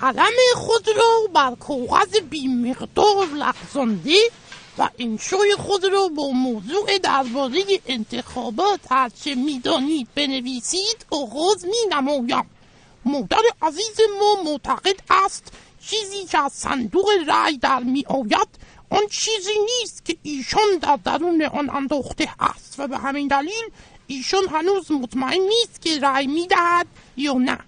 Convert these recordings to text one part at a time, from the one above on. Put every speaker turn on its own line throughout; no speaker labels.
قلم خود را بر کاغذ بیمقدار لغزانده و انشای خود را با موضوع درباره انتخابات هرچه می‌دانید بنویسید آغاز می نمایم مادر عزیز ما معتقد است چیزی که از صندوق رأی در می آید آن چیزی نیست که ایشان در درون آن انداخته است و به همین دلیل ایشان هنوز مطمئن نیست که رأی می دهد یا نه.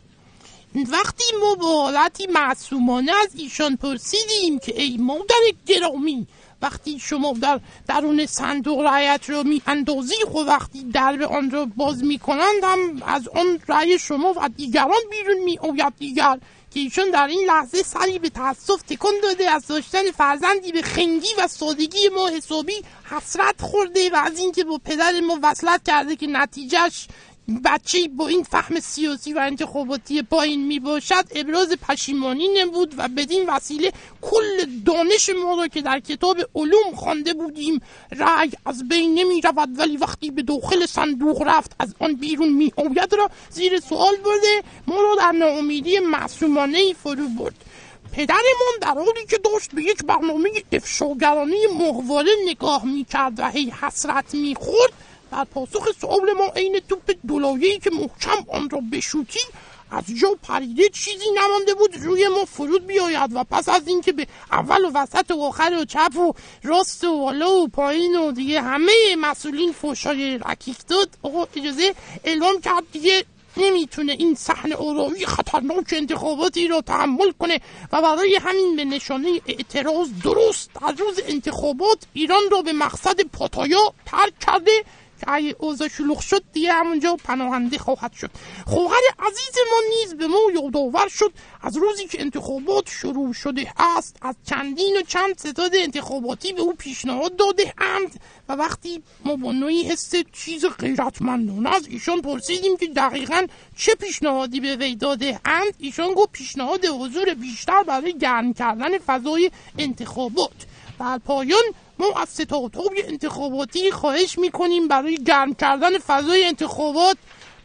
وقتی ما با حالتی معصومانه از ایشان پرسیدیم که ای مادر گرامی وقتی شما در درون صندوق رایت رو می اندازی خب وقتی درب آن را باز می کنند هم از آن رأی شما و دیگران بیرون می آید دیگر که ایشون در این لحظه سری به تاسف تکان داده از داشتن فرزندی به خنگی و سادگی ما حسابی حسرت خورده و از اینکه با پدر ما وصلت کرده که نتیجهش بچه با این فهم سیاسی و انتخاباتی پایین می باشد ابراز پشیمانی نمود و بدین وسیله کل دانش ما را که در کتاب علوم خوانده بودیم رأی از بین نمی رود. ولی وقتی به داخل صندوق رفت از آن بیرون می آید را زیر سوال برده ما را در ناامیدی معصومانه فرو برد. پدرمان در حالی که داشت به یک برنامه افشاگرانه مغواره نگاه می کرد و هی حسرت می خورد در پاسخ سوال ما عین توپ دولایه‌ای که محکم آن را بشوتی از جا پریده چیزی نمانده بود روی ما فرود بیاید و پس از اینکه به اول و وسط و آخر و چپ و راست و بالا و پایین و دیگه همه مسئولین فوشای رکیک داد آقا اجازه اعلام کرد دیگه نمی‌تونه این صحنه اوراوی خطرناک انتخاباتی را تحمل کنه و برای همین به نشانه اعتراض درست از روز انتخابات ایران را به مقصد پاتایا ترک کرده اگه اوضاع شلوغ شد دیگه همونجا پناهنده خواهد شد. خواهر عزیز ما نیز به ما یادآور شد از روزی که انتخابات شروع شده است از چندین و چند ستاد انتخاباتی به او پیشنهاد داده اند و وقتی ما با نوعی حس چیز غیرتمندانه از ایشان پرسیدیم که دقیقا چه پیشنهادی به وی داده اند. ایشان گفت پیشنهاد حضور بیشتر برای گرم کردن فضای انتخابات. در پایان ما از ستادهای انتخاباتی خواهش می‌کنیم برای گرم کردن فضای انتخابات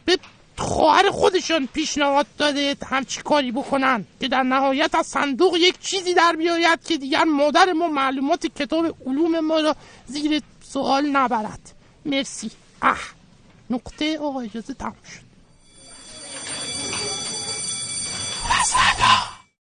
به خواهر خودشان پیشنهاد داده همچی کاری بکنن که در نهایت از صندوق یک چیزی در بیاید که دیگر مادر ما معلومات کتاب علوم ما را زیر سوال نبرد. مرسی. اه. نقطه آقا اجازه تموم شد.